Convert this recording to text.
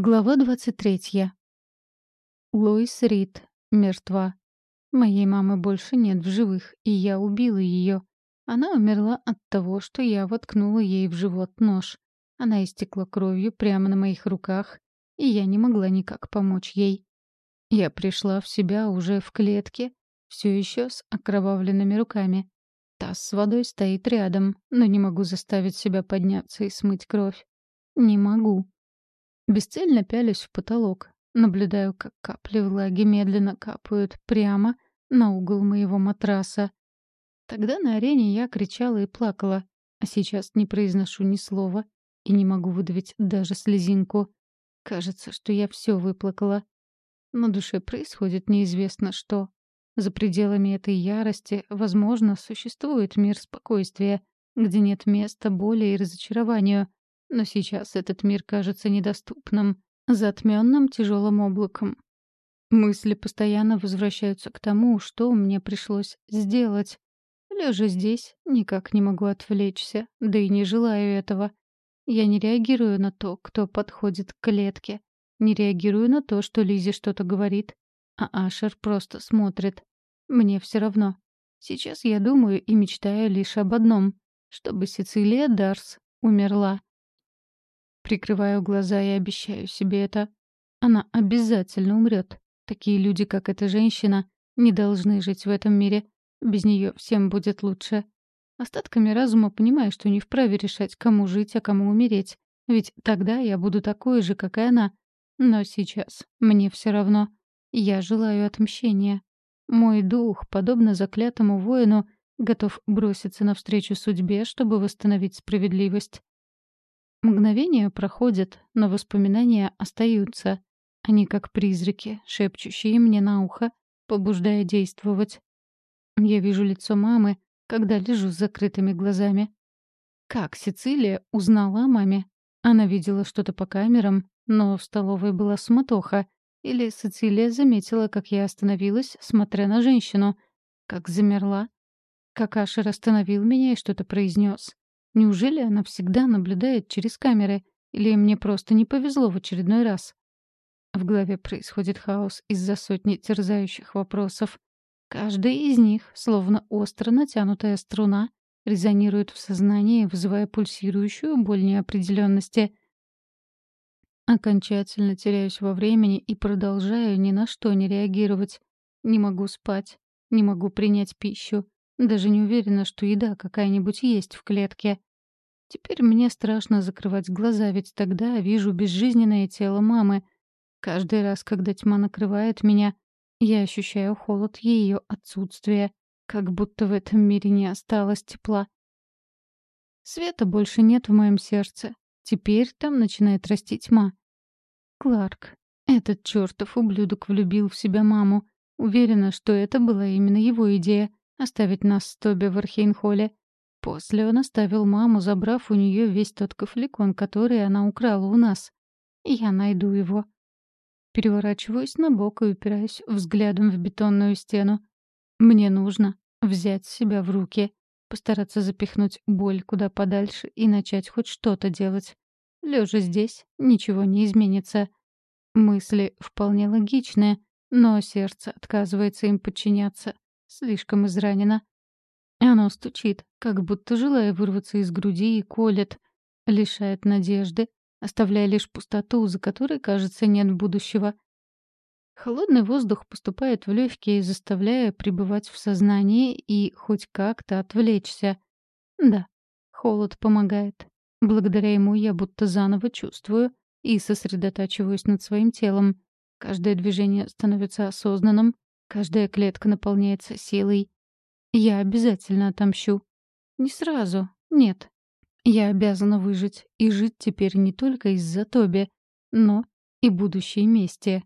Глава 23. Лоис Рид мертва. Моей мамы больше нет в живых, и я убила ее. Она умерла от того, что я воткнула ей в живот нож. Она истекла кровью прямо на моих руках, и я не могла никак помочь ей. Я пришла в себя уже в клетке, все еще с окровавленными руками. Таз с водой стоит рядом, но не могу заставить себя подняться и смыть кровь. Не могу. Бесцельно пялюсь в потолок, наблюдаю, как капли влаги медленно капают прямо на угол моего матраса. Тогда на арене я кричала и плакала, а сейчас не произношу ни слова и не могу выдавить даже слезинку. Кажется, что я все выплакала. На душе происходит неизвестно что. За пределами этой ярости, возможно, существует мир спокойствия, где нет места боли и разочарованию — но сейчас этот мир кажется недоступным, затмённым тяжелым облаком. Мысли постоянно возвращаются к тому, что мне пришлось сделать. Лежа здесь, никак не могу отвлечься, да и не желаю этого. Я не реагирую на то, кто подходит к клетке. Не реагирую на то, что Лизе что-то говорит. А Ашер просто смотрит. Мне все равно. Сейчас я думаю и мечтаю лишь об одном — чтобы Сицилия Дарс умерла. Прикрываю глаза и обещаю себе это. Она обязательно умрет. Такие люди, как эта женщина, не должны жить в этом мире. Без нее всем будет лучше. Остатками разума понимаю, что не вправе решать, кому жить, а кому умереть. Ведь тогда я буду такой же, как и она. Но сейчас мне все равно. Я желаю отмщения. Мой дух, подобно заклятому воину, готов броситься навстречу судьбе, чтобы восстановить справедливость. Мгновения проходят, но воспоминания остаются. Они как призраки, шепчущие мне на ухо, побуждая действовать. Я вижу лицо мамы, когда лежу с закрытыми глазами. Как Сицилия узнала о маме? Она видела что-то по камерам, но в столовой была суматоха. Или Сицилия заметила, как я остановилась, смотря на женщину. Как замерла. Как Ашер остановил меня и что-то произнес. Неужели она всегда наблюдает через камеры? Или мне просто не повезло в очередной раз? В голове происходит хаос из-за сотни терзающих вопросов. Каждый из них, словно остро натянутая струна, резонирует в сознании, вызывая пульсирующую боль неопределенности. Окончательно теряюсь во времени и продолжаю ни на что не реагировать. Не могу спать, не могу принять пищу, даже не уверена, что еда какая-нибудь есть в клетке. Теперь мне страшно закрывать глаза, ведь тогда вижу безжизненное тело мамы. Каждый раз, когда тьма накрывает меня, я ощущаю холод ее отсутствия, как будто в этом мире не осталось тепла. Света больше нет в моем сердце. Теперь там начинает расти тьма. Кларк. Этот чертов ублюдок влюбил в себя маму. Уверена, что это была именно его идея. Оставить нас с Тоби в Архейнхолле. После он оставил маму, забрав у нее весь тот кафликон, который она украла у нас. Я найду его. Переворачиваюсь на бок и упираюсь взглядом в бетонную стену. Мне нужно взять себя в руки, постараться запихнуть боль куда подальше и начать хоть что-то делать. Лежа здесь, ничего не изменится. Мысли вполне логичные, но сердце отказывается им подчиняться. Слишком изранено. Оно стучит, как будто желая вырваться из груди и колет, лишает надежды, оставляя лишь пустоту, за которой, кажется, нет будущего. Холодный воздух поступает в легкие, заставляя пребывать в сознании и хоть как-то отвлечься. Да, холод помогает. Благодаря ему я будто заново чувствую и сосредотачиваюсь над своим телом. Каждое движение становится осознанным, Каждая клетка наполняется силой. Я обязательно отомщу. Не сразу, нет. Я обязана выжить и жить теперь не только из-за Тоби, но и будущей мести.